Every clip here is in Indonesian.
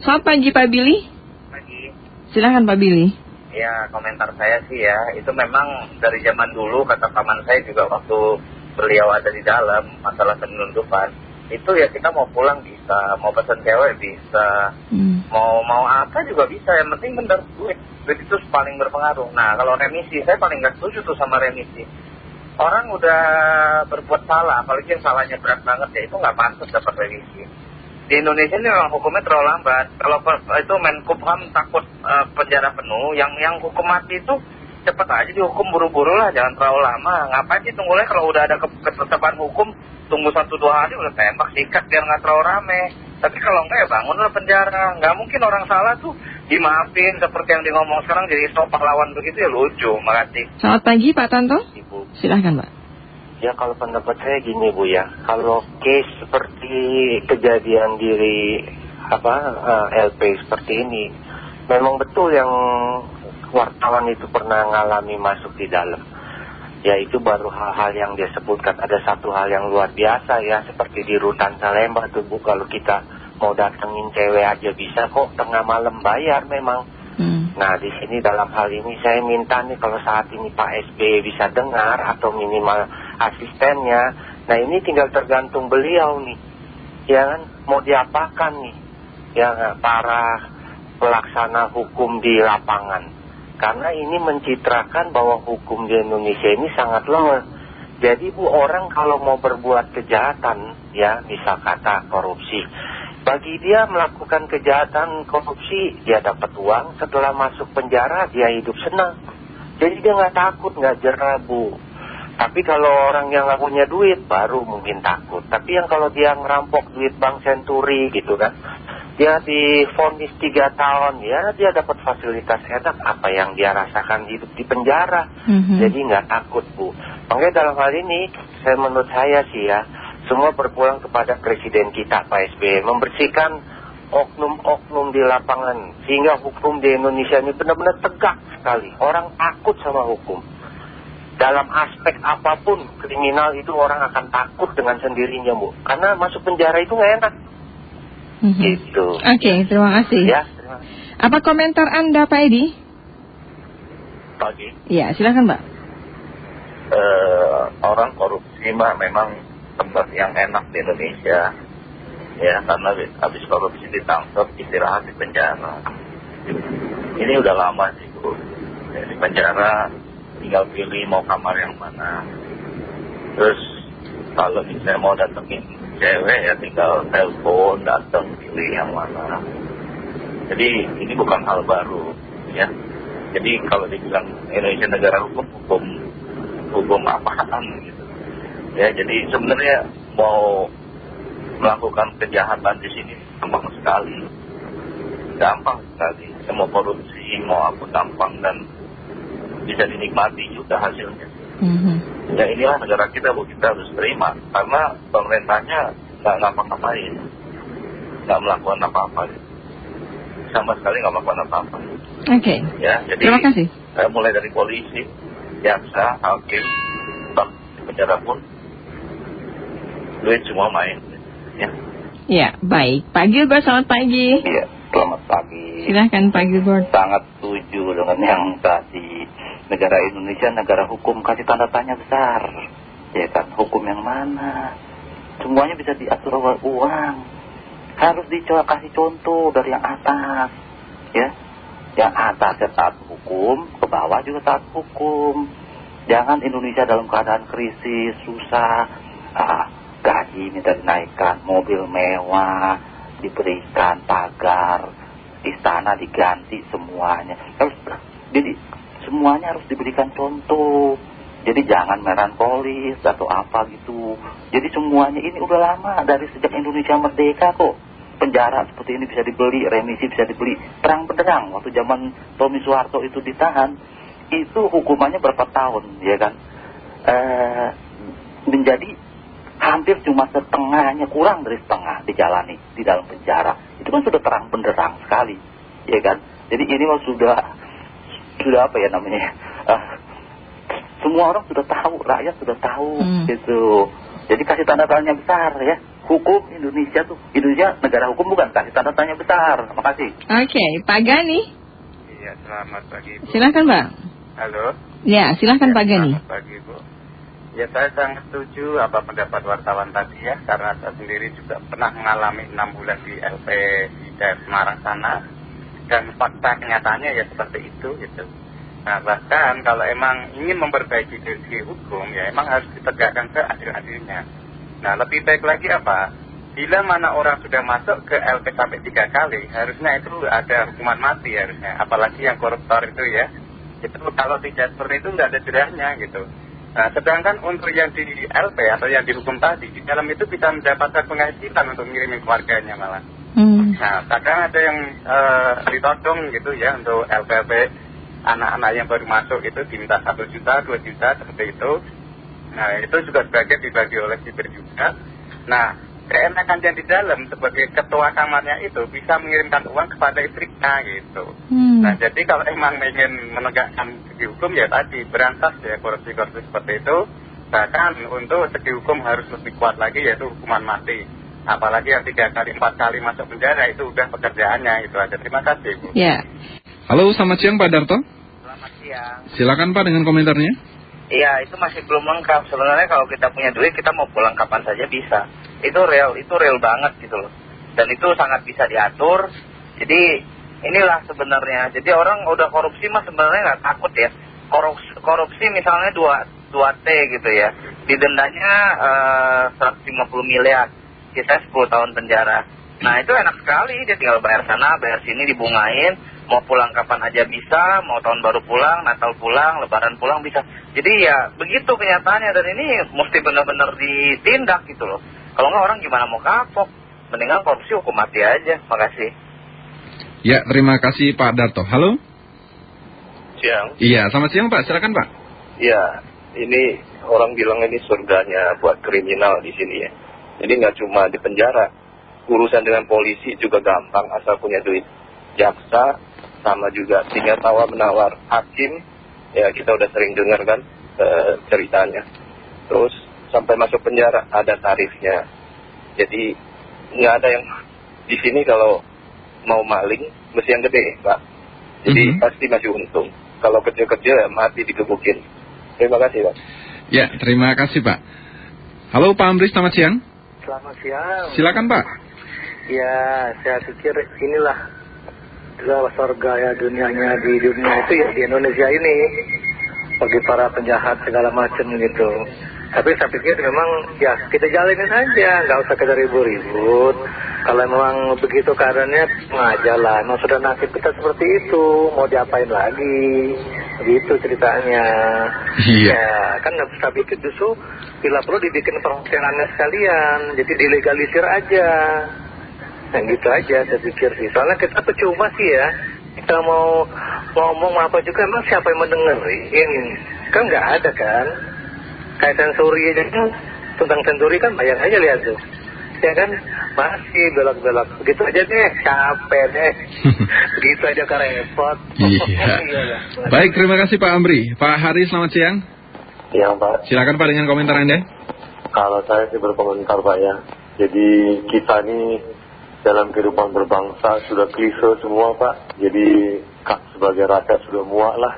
Selamat pagi Pak Billy. Pagi. Silahkan Pak Billy. Ya komentar saya sih ya, itu memang dari zaman dulu kata paman saya juga waktu beliau ada di dalam masalah penyelundupan. Itu ya kita mau pulang bisa, mau pesan cewek bisa, Hmm. mau mau apa juga bisa. Yang penting bener duit, duit itu paling berpengaruh. Nah kalau remisi, saya paling nggak setuju tuh sama remisi. Orang udah berbuat salah, apalagi yang salahnya berat banget ya itu nggak pantas dapat remisi. Di Indonesia ini memang hukumnya terlalu lambat. Kalau itu Menkumham takut eh, penjara penuh, yang yang hukum mati itu cepet aja dihukum buru-buru lah, jangan terlalu lama. Ngapain sih tunggunya kalau udah ada ke ketetapan hukum, tunggu satu dua hari udah tembak, sikat biar nggak terlalu rame. Tapi kalau enggak ya bangunlah penjara. Nggak mungkin orang salah tuh dimaafin seperti yang di ngomong sekarang jadi stop pahlawan begitu ya lucu. Makasih. Selamat pagi Pak Tanto. Ibu. Silahkan Pak. Ya kalau pendapat saya gini Bu ya, kalau case seperti kejadian diri apa eh, LP seperti ini, memang betul yang wartawan itu pernah ngalami masuk di dalam. Ya itu baru hal-hal yang dia sebutkan. Ada satu hal yang luar biasa ya, seperti di Rutan Salemba tuh Bu, kalau kita mau datengin cewek aja bisa kok tengah malam bayar memang. Hmm. Nah di sini dalam hal ini saya minta nih kalau saat ini Pak SBY bisa dengar atau minimal asistennya. Nah ini tinggal tergantung beliau nih. Ya kan mau diapakan nih ya para pelaksana hukum di lapangan. Karena ini mencitrakan bahwa hukum di Indonesia ini sangat lemah. Jadi bu orang kalau mau berbuat kejahatan ya misal kata korupsi bagi dia melakukan kejahatan korupsi, dia dapat uang. Setelah masuk penjara, dia hidup senang. Jadi dia nggak takut, nggak jerah, Bu. Tapi kalau orang yang nggak punya duit, baru mungkin takut. Tapi yang kalau dia ngerampok duit Bank Senturi gitu kan, dia difonis tiga tahun, ya dia dapat fasilitas enak. Apa yang dia rasakan hidup di penjara. Mhm. Jadi nggak takut, Bu. Makanya dalam hal ini, saya menurut saya sih ya, semua berpulang kepada Presiden kita Pak SBY membersihkan oknum-oknum di lapangan sehingga hukum di Indonesia ini benar-benar tegak sekali orang takut sama hukum dalam aspek apa pun kriminal itu orang akan takut dengan sendirinya Bu karena masuk penjara itu nggak enak Mhm. gitu Oke, terima kasih. ya terima kasih. Apa komentar Anda Pak Edi? Pagi. Ya, silahkan Pak. eh, orang korupsi mah memang tempat yang enak di Indonesia ya karena habis korupsi ditangkap istirahat di penjara ini udah lama sih Bu Ya, di penjara tinggal pilih mau kamar yang mana. Terus kalau misalnya mau datengin cewek ya tinggal telepon datang pilih yang mana. Jadi ini bukan hal baru ya. Jadi kalau dibilang Indonesia negara hukum hukum hukum apaan gitu. Ya jadi sebenarnya mau melakukan kejahatan di sini gampang sekali. Gampang sekali. Mau korupsi mau apa gampang dan bisa dinikmati juga hasilnya Mhm. ya inilah negara kita bu kita harus terima karena pemerintahnya nggak ngapa-ngapain nggak melakukan apa-apa sama sekali nggak melakukan apa-apa Oke. ya jadi Terima kasih. saya mulai dari polisi jaksa hakim penjara pun duit semua main ya Ya, baik. Pak Gilbert, selamat pagi. Iya, selamat pagi. Silahkan Pak Gilbert. Sangat setuju dengan yang tadi. Negara Indonesia negara hukum kasih tanda tanya besar. Ya kan, hukum yang mana? Semuanya bisa diatur oleh uang. Harus dicoba kasih contoh dari yang atas. Ya, yang atas ya taat hukum, ke bawah juga taat hukum. Jangan Indonesia dalam keadaan krisis, susah, ah, gaji minta dinaikkan, mobil mewah, diberikan pagar, istana diganti semuanya. Harus, jadi semuanya harus diberikan contoh. Jadi jangan melankolis atau apa gitu. Jadi semuanya ini udah lama dari sejak Indonesia merdeka kok. Penjara seperti ini bisa dibeli, remisi bisa dibeli. Terang benderang waktu zaman Tommy Soeharto itu ditahan, itu hukumannya berapa tahun, ya kan? Eh, menjadi hampir cuma setengahnya kurang dari setengah dijalani di dalam penjara itu kan sudah terang benderang sekali ya kan jadi ini sudah sudah apa ya namanya eh, semua orang sudah tahu rakyat sudah tahu Hmm. gitu Jadi kasih tanda tanya besar ya. Hukum Indonesia tuh, Indonesia negara hukum bukan, kasih tanda tanya besar. Terima kasih. Oke, Pak Gani. Iya, selamat pagi Bu. Silakan, Bang. Halo. Ya, silakan Ya, Pak Gani. Selamat pagi Bu. Ya saya sangat setuju apa pendapat wartawan tadi ya, karena saya sendiri juga pernah mengalami enam bulan di LP di daerah Semarang sana, dan fakta kenyataannya ya seperti itu gitu. Nah bahkan kalau emang ingin memperbaiki segi hukum ya emang harus ditegakkan seadil-adilnya. Nah lebih baik lagi apa? Bila mana orang sudah masuk ke LP sampai tiga kali, harusnya itu ada hukuman mati harusnya. Apalagi yang koruptor itu ya. Itu kalau tidak seperti itu nggak ada jerahnya gitu. Nah, sedangkan untuk yang di LP atau yang dihukum tadi, di dalam itu bisa mendapatkan penghasilan untuk mengirim keluarganya malah. Nah, kadang ada yang eh, ditodong gitu ya untuk LPP anak-anak yang baru masuk itu diminta satu juta, dua juta seperti itu. Nah, itu juga sebagai dibagi oleh siber juga. Nah, keenakan yang di dalam sebagai ketua kamarnya itu bisa mengirimkan uang kepada istrinya gitu. Hmm. Nah, jadi kalau emang ingin menegakkan segi hukum ya tadi berantas ya korupsi-korupsi seperti itu. Bahkan untuk segi hukum harus lebih kuat lagi yaitu hukuman mati. Apalagi yang tiga kali, empat kali masuk penjara itu udah pekerjaannya itu aja. Terima kasih Bu. Ya. Halo, selamat siang Pak Darto. Selamat siang. Silakan Pak dengan komentarnya. Iya, itu masih belum lengkap. Sebenarnya kalau kita punya duit, kita mau pulang kapan saja bisa. Itu real, itu real banget gitu loh. Dan itu sangat bisa diatur. Jadi inilah sebenarnya. Jadi orang udah korupsi mah sebenarnya nggak takut ya. Korupsi, korupsi misalnya 2, 2T gitu ya. Didendanya eh, 150 miliar. Kita 10 tahun penjara. Nah itu enak sekali. Dia tinggal bayar sana, bayar sini, dibungain. Mau pulang kapan aja bisa, mau tahun baru pulang, Natal pulang, Lebaran pulang bisa. Jadi ya begitu kenyataannya dan ini mesti benar-benar ditindak gitu loh. Kalau nggak orang gimana mau kapok? Mendingan korupsi hukum mati aja. Makasih. Ya, terima kasih Pak Darto. Halo? Siang. Iya, selamat siang Pak. Silakan Pak. Ya, ini orang bilang ini surganya buat kriminal di sini ya. Jadi nggak cuma di penjara, urusan dengan polisi juga gampang asal punya duit. Jaksa sama juga tinggal tawar menawar hakim, ya kita udah sering dengar kan eh, ceritanya. Terus sampai masuk penjara ada tarifnya. Jadi nggak ada yang di sini kalau mau maling mesti yang gede, Pak. Jadi Mhm. pasti masih untung. Kalau kecil-kecil ya mati digebukin. Terima kasih, Pak. Ya, terima kasih Pak. Halo Pak Amri, selamat siang. Selamat siang. Silakan Pak. Ya, saya pikir inilah adalah surga ya dunianya di dunia itu ya di Indonesia ini bagi para penjahat segala macam gitu. Tapi saya pikir memang ya kita jalanin aja, nggak usah kita ribut-ribut. Kalau memang begitu keadaannya, aja lah. Memang sudah nasib kita seperti itu, mau diapain lagi? Gitu ceritanya. Iya. Ya, kan saya pikir justru bila perlu dibikin perhotelannya sekalian, jadi dilegalisir aja. Nah gitu aja saya pikir sih. Soalnya kita percuma sih ya. Kita mau ngomong apa juga emang siapa yang mendengarin? Kan nggak ada kan. Kayak sensori aja kan. Tentang sensori kan bayang aja lihat tuh. Ya kan masih belok-belok. Begitu aja deh. Capek deh. Begitu aja kan repot. Iya. lah. Baik, terima kasih Pak Amri. Pak Hari, selamat siang. Ya, Pak. Silakan Pak dengan komentar Anda. Kalau saya sih berkomentar, Pak ya. Jadi kita ini dalam kehidupan berbangsa sudah klise semua, Pak. Jadi kak sebagai rakyat sudah muak lah.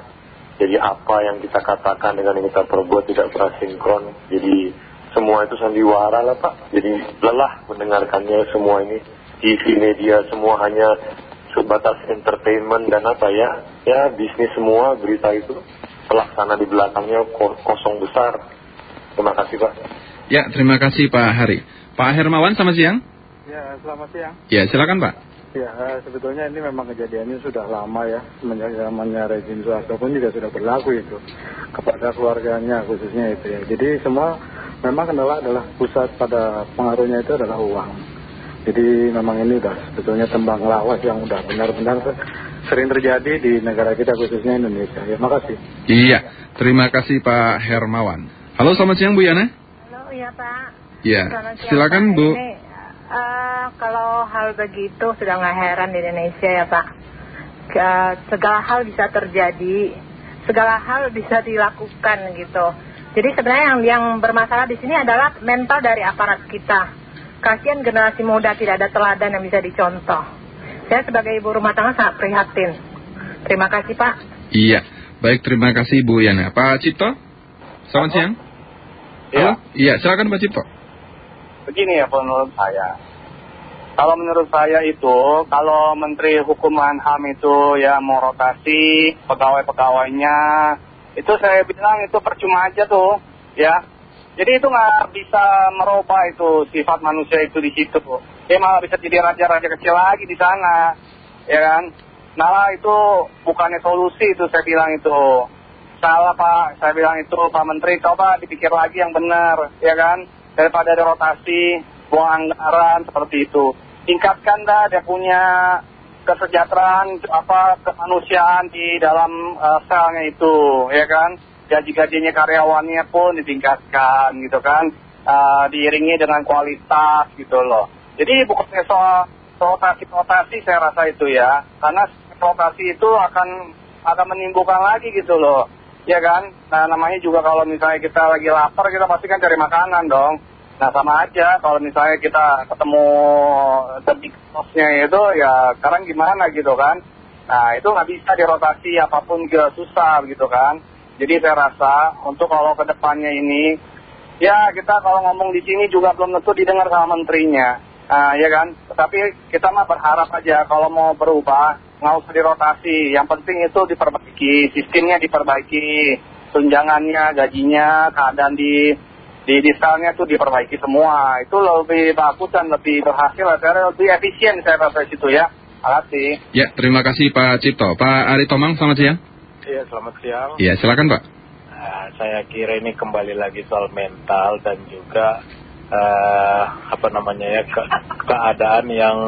Jadi apa yang kita katakan dengan yang kita perbuat tidak pernah sinkron. Jadi semua itu sandiwara lah, Pak. Jadi lelah mendengarkannya semua ini. TV media semua hanya sebatas entertainment dan apa ya. Ya bisnis semua berita itu. Pelaksana di belakangnya ko- kosong besar. Terima kasih, Pak. Ya, terima kasih Pak Hari. Pak Hermawan, selamat siang. Ya, selamat siang. Ya, silakan Pak. Ya, eh, sebetulnya ini memang kejadiannya sudah lama ya. Semenjak zamannya rezim Soeharto pun juga sudah berlaku itu. Kepada keluarganya khususnya itu ya. Jadi semua memang kendala adalah pusat pada pengaruhnya itu adalah uang. Jadi memang ini udah sebetulnya tembang lawas yang udah benar-benar sering terjadi di negara kita khususnya Indonesia. Ya, makasih. Iya, terima kasih Pak Hermawan. Halo, selamat siang Bu Yana. Halo, iya Pak. Ya, siang, silakan Pak. Bu. Ini, eh, kalau hal begitu sudah nggak heran di Indonesia ya Pak. Ke- segala hal bisa terjadi, segala hal bisa dilakukan gitu. Jadi sebenarnya yang, yang bermasalah di sini adalah mental dari aparat kita. Kasihan generasi muda tidak ada teladan yang bisa dicontoh. Saya sebagai ibu rumah tangga sangat prihatin. Terima kasih Pak. Iya, baik terima kasih Bu Yana. Pak Cipto, selamat siang. Iya. Iya, silakan Pak Cipto. Begini ya menurut saya. Kalau menurut saya itu, kalau Menteri Hukum dan HAM itu ya mau rotasi pegawai-pegawainya, itu saya bilang itu percuma aja tuh, ya. Jadi itu nggak bisa merubah itu sifat manusia itu di situ. Dia malah bisa jadi raja-raja kecil lagi di sana, ya kan. Nah itu bukannya solusi itu saya bilang itu. Salah Pak, saya bilang itu Pak Menteri coba dipikir lagi yang benar, ya kan. Daripada ada rotasi, buang anggaran seperti itu. Tingkatkan dah dia punya kesejahteraan apa kemanusiaan di dalam uh, selnya itu, ya kan. Gaji-gajinya karyawannya pun ditingkatkan gitu kan. Uh, diiringi dengan kualitas gitu loh. Jadi bukannya soal rotasi-rotasi saya rasa itu ya. Karena rotasi itu akan akan menimbulkan lagi gitu loh. Ya kan? Nah namanya juga kalau misalnya kita lagi lapar kita pasti kan cari makanan dong. Nah sama aja kalau misalnya kita ketemu tebik kosnya itu ya sekarang gimana gitu kan. Nah itu nggak bisa dirotasi apa pun juga susah gitu kan. Jadi saya rasa untuk kalau ke depannya ini ya kita kalau ngomong di sini juga belum tentu didengar sama menterinya. Nah ya kan. Tapi kita mah berharap aja kalau mau berubah nggak usah dirotasi. Yang penting itu diperbaiki, sistemnya diperbaiki, tunjangannya, gajinya, keadaan di di diskalnya tuh diperbaiki semua. Itu lebih bagus dan lebih berhasil, saya lebih efisien saya rasa situ ya. Terima kasih. Ya, terima kasih Pak Cipto. Pak Ari Tomang, selamat siang. Iya, selamat siang. Iya, silakan Pak. Nah, saya kira ini kembali lagi soal mental dan juga uh, apa namanya ya ke keadaan yang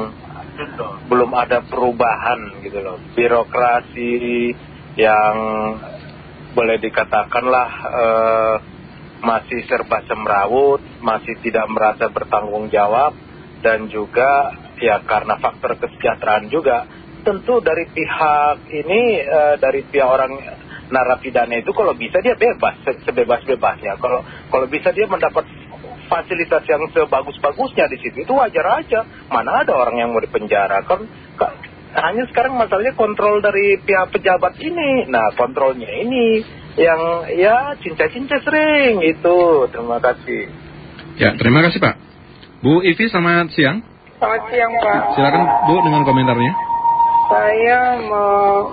belum ada perubahan gitu loh. Birokrasi yang boleh dikatakanlah uh, masih serba semrawut, masih tidak merasa bertanggung jawab, dan juga ya karena faktor kesejahteraan juga. Tentu dari pihak ini, uh, dari pihak orang narapidana itu kalau bisa dia bebas, sebebas-bebasnya. Kalau kalau bisa dia mendapat fasilitas yang sebagus-bagusnya di situ, itu wajar aja. Mana ada orang yang mau dipenjara kan? Hanya sekarang masalahnya kontrol dari pihak pejabat ini. Nah, kontrolnya ini yang ya cinta-cinta sering itu. Terima kasih. Ya, terima kasih Pak. Bu Ivi, selamat siang. Selamat siang Pak. Silakan Bu dengan komentarnya. Saya mau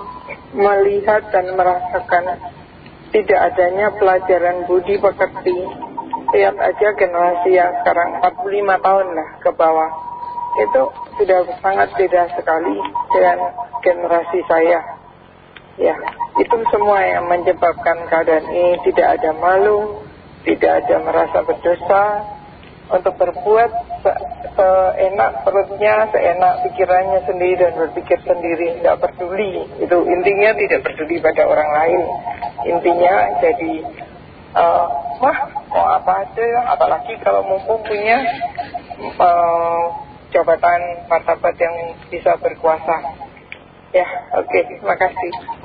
melihat dan merasakan tidak adanya pelajaran budi pekerti. Lihat aja generasi yang sekarang 45 tahun lah ke bawah. Itu sudah sangat beda sekali dengan generasi saya. Ya, itu semua yang menyebabkan keadaan ini tidak ada malu, tidak ada merasa berdosa untuk berbuat se seenak perutnya, seenak pikirannya sendiri dan berpikir sendiri, tidak peduli. Itu intinya tidak peduli pada orang lain. Intinya jadi, uh, mau apa aja, apalagi kalau mumpung punya uh, jabatan martabat yang bisa berkuasa. Ya, oke, terima kasih.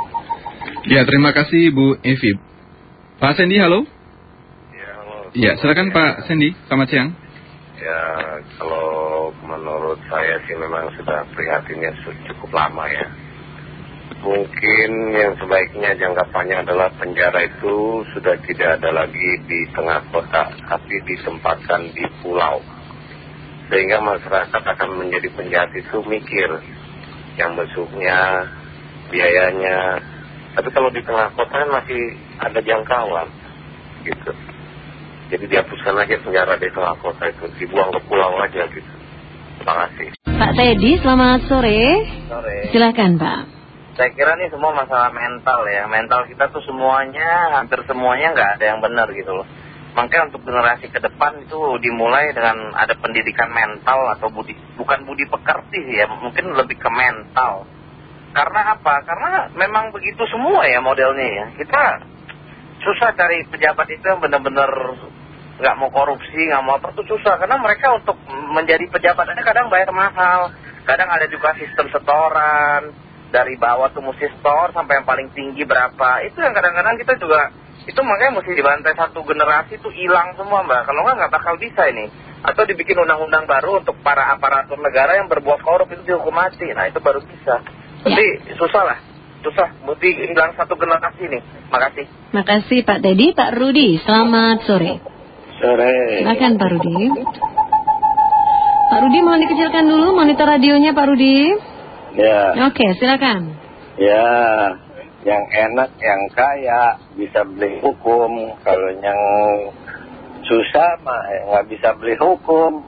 Ya, terima kasih Bu Evi. Pak Sandy, halo. Ya, halo. Ya, silakan Pak Sandy, selamat siang. Ya, kalau menurut saya sih memang sudah prihatinnya cukup lama ya. Mungkin yang sebaiknya jangka adalah penjara itu sudah tidak ada lagi di tengah kota, tapi ditempatkan di pulau sehingga masyarakat akan menjadi penjahat itu mikir yang besuknya, biayanya. Tapi kalau di tengah kota kan masih ada jangkauan, gitu. Jadi dihapuskan aja penjara di tengah kota itu, dibuang ke pulau aja gitu. Terima kasih. Pak Teddy, selamat sore. Sore. Silakan Pak. Saya kira ini semua masalah mental ya. Mental kita tuh semuanya, hampir semuanya nggak ada yang benar gitu loh. Makanya untuk generasi ke depan itu dimulai dengan ada pendidikan mental atau budi, bukan budi pekerti ya, mungkin lebih ke mental. Karena apa? Karena memang begitu semua ya modelnya ya. Kita susah cari pejabat itu yang benar-benar nggak mau korupsi, nggak mau apa itu susah. Karena mereka untuk menjadi pejabat aja kadang bayar mahal. Kadang ada juga sistem setoran. Dari bawah tuh mesti store sampai yang paling tinggi berapa. Itu yang kadang-kadang kita juga Itu makanya mesti dibantai satu generasi itu hilang semua mbak. Kalau nggak nggak bakal bisa ini. Atau dibikin undang-undang baru untuk para aparatur negara yang berbuat korup itu dihukum mati. Nah itu baru bisa. Tapi susah lah. Susah. Mesti hilang satu generasi nih. Makasih. Makasih Pak Teddy. Pak Rudi, selamat sore. Sore. Silakan Pak Rudi. Pak Rudi mohon dikecilkan dulu monitor radionya Pak Rudi. Ya, Oke, silakan. ya, yang enak, yang kaya bisa beli hukum. Kalau yang susah mah ya nggak bisa beli hukum,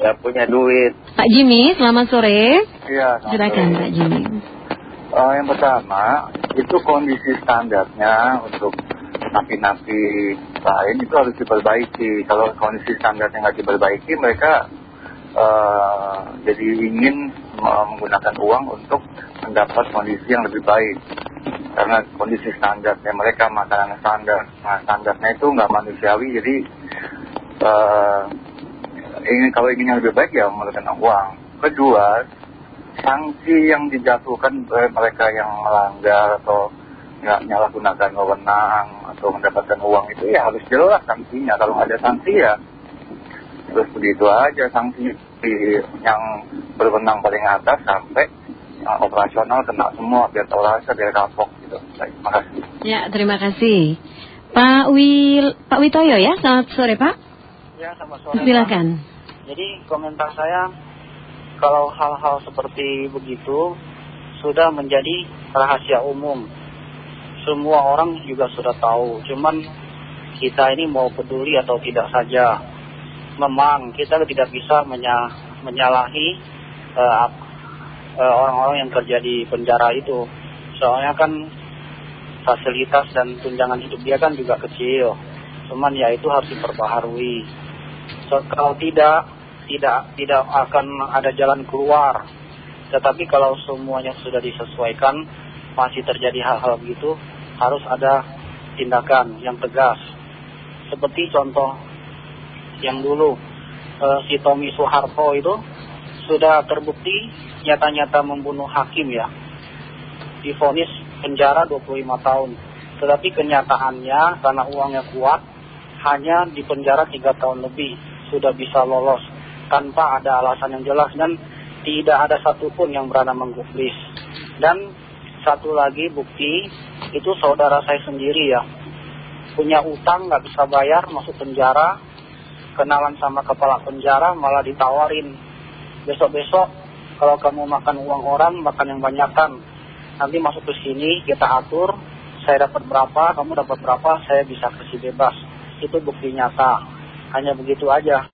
nggak punya duit. Pak Jimmy, selamat sore. Iya, Silakan Pak Jimmy. Eh, yang pertama, itu kondisi standarnya untuk napi-napi lain itu harus diperbaiki. Kalau kondisi standarnya nggak diperbaiki, mereka eh, jadi ingin menggunakan uang untuk mendapat kondisi yang lebih baik. Karena kondisi standarnya mereka makanan standar, nah, standarnya itu nggak manusiawi, jadi eh, ingin kalau ingin yang lebih baik ya menggunakan uang. Kedua, sanksi yang dijatuhkan oleh mereka yang melanggar atau nggak menyalahgunakan wewenang atau mendapatkan uang itu ya harus jelas sanksinya. Kalau nggak ada sanksi ya terus begitu aja sanksi di- yang berwenang paling atas sampai yang operasional kena semua biar tahu rasa biar kapok gitu. Baik, terima kasih. Ya, terima kasih. Pak Wil, Pak Witoyo ya, selamat sore Pak. Ya, sama sore. Silakan. Jadi komentar saya, kalau hal-hal seperti begitu sudah menjadi rahasia umum. Semua orang juga sudah tahu. Cuman kita ini mau peduli atau tidak saja. Memang kita tidak bisa menya- menyalahi eh, eh, orang-orang yang kerja di penjara itu. Soalnya kan fasilitas dan tunjangan hidup dia kan juga kecil. Cuman ya itu harus diperbaharui. So, kalau tidak, tidak tidak akan ada jalan keluar. Tetapi kalau semuanya sudah disesuaikan, masih terjadi hal-hal begitu, harus ada tindakan yang tegas. Seperti contoh yang dulu, eh, si Tommy Soeharto itu sudah terbukti nyata-nyata membunuh hakim ya. Difonis penjara 25 tahun. Tetapi kenyataannya karena uangnya kuat, hanya di penjara 3 tahun lebih sudah bisa lolos tanpa ada alasan yang jelas dan tidak ada satupun yang berani menggubris. Dan satu lagi bukti itu saudara saya sendiri ya. Punya utang nggak bisa bayar masuk penjara kenalan sama kepala penjara malah ditawarin. Besok-besok kalau kamu makan uang orang makan yang banyakan. Nanti masuk ke sini kita atur saya dapat berapa kamu dapat berapa saya bisa kasih bebas itu bukti nyata. Hanya begitu aja